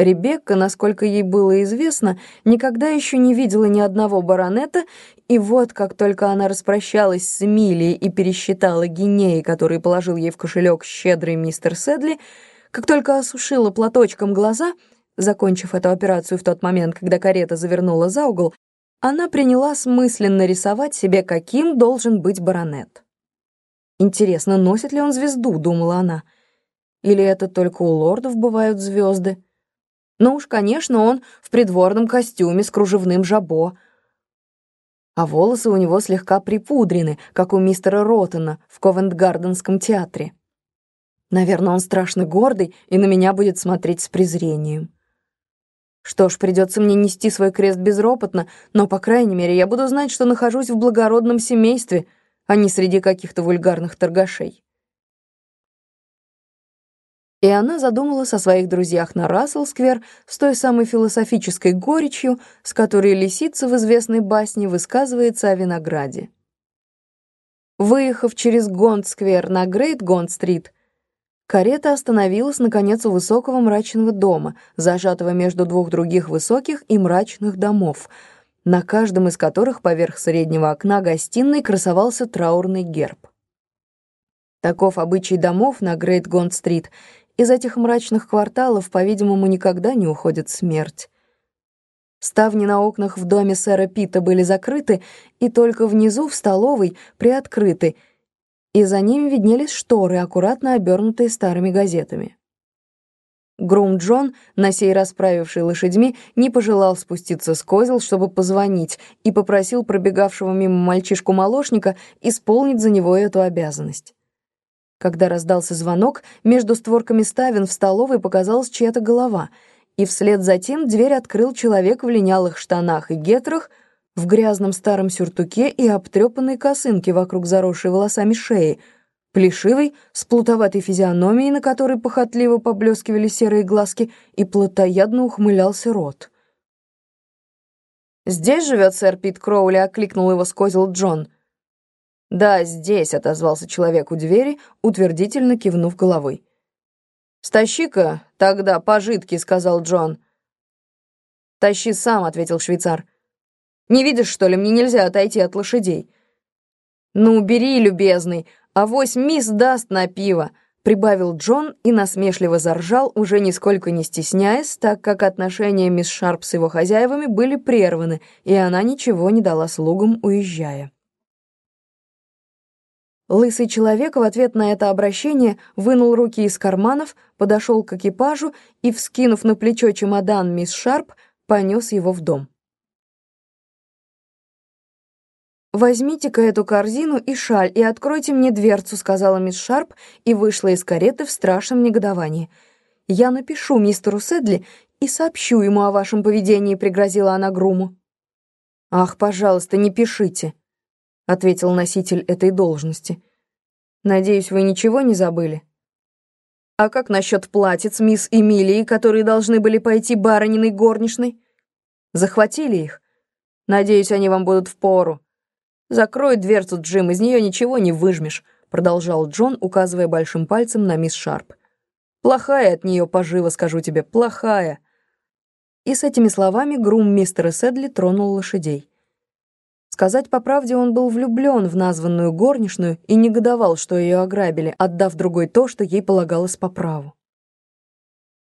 Ребекка, насколько ей было известно, никогда еще не видела ни одного баронета, и вот как только она распрощалась с Эмилией и пересчитала гинеи, которые положил ей в кошелек щедрый мистер Седли, как только осушила платочком глаза, закончив эту операцию в тот момент, когда карета завернула за угол, она приняла смысленно рисовать себе, каким должен быть баронет. «Интересно, носит ли он звезду?» — думала она. «Или это только у лордов бывают звезды?» Ну уж, конечно, он в придворном костюме с кружевным жабо. А волосы у него слегка припудрены, как у мистера Роттена в Ковент-Гарденском театре. Наверное, он страшно гордый и на меня будет смотреть с презрением. Что ж, придется мне нести свой крест безропотно, но, по крайней мере, я буду знать, что нахожусь в благородном семействе, а не среди каких-то вульгарных торгашей. И она задумалась о своих друзьях на Рассел-сквер с той самой философической горечью, с которой лисица в известной басне высказывается о винограде. Выехав через Гонд-сквер на Грейт-Гонд-стрит, карета остановилась, наконец, у высокого мрачного дома, зажатого между двух других высоких и мрачных домов, на каждом из которых поверх среднего окна гостиной красовался траурный герб. Таков обычай домов на Грейт-Гонд-стрит — из этих мрачных кварталов, по-видимому, никогда не уходит смерть. Ставни на окнах в доме сэра Пита были закрыты, и только внизу, в столовой, приоткрыты, и за ним виднелись шторы, аккуратно обернутые старыми газетами. Грум Джон, на сей раз правивший лошадьми, не пожелал спуститься с козел, чтобы позвонить, и попросил пробегавшего мимо мальчишку-молочника исполнить за него эту обязанность. Когда раздался звонок, между створками ставен в столовой показалась чья-то голова, и вслед за тем дверь открыл человек в линялых штанах и гетрах, в грязном старом сюртуке и обтрепанной косынке вокруг заросшей волосами шеи, плешивый, с плутоватой физиономией, на которой похотливо поблескивали серые глазки, и плотоядно ухмылялся рот. «Здесь живет сэр Пит Кроули», — окликнул его с Джон — «Да, здесь», — отозвался человек у двери, утвердительно кивнув головой. «Стащи-ка тогда пожитки», — сказал Джон. «Тащи сам», — ответил швейцар. «Не видишь, что ли, мне нельзя отойти от лошадей?» «Ну, бери, любезный, авось мисс даст на пиво», — прибавил Джон и насмешливо заржал, уже нисколько не стесняясь, так как отношения мисс Шарп с его хозяевами были прерваны, и она ничего не дала слугам, уезжая. Лысый человек в ответ на это обращение вынул руки из карманов, подошел к экипажу и, вскинув на плечо чемодан мисс Шарп, понес его в дом. «Возьмите-ка эту корзину и шаль и откройте мне дверцу», — сказала мисс Шарп и вышла из кареты в страшном негодовании. «Я напишу мистеру Седли и сообщу ему о вашем поведении», — пригрозила она Груму. «Ах, пожалуйста, не пишите», ответил носитель этой должности. Надеюсь, вы ничего не забыли? А как насчет платьиц мисс Эмилии, которые должны были пойти барыниной горничной? Захватили их? Надеюсь, они вам будут в пору. Закрой дверцу, Джим, из нее ничего не выжмешь, продолжал Джон, указывая большим пальцем на мисс Шарп. Плохая от нее пожива, скажу тебе, плохая. И с этими словами грум мистера Седли тронул лошадей. Сказать по правде, он был влюблен в названную горничную и негодовал, что ее ограбили, отдав другой то, что ей полагалось по праву.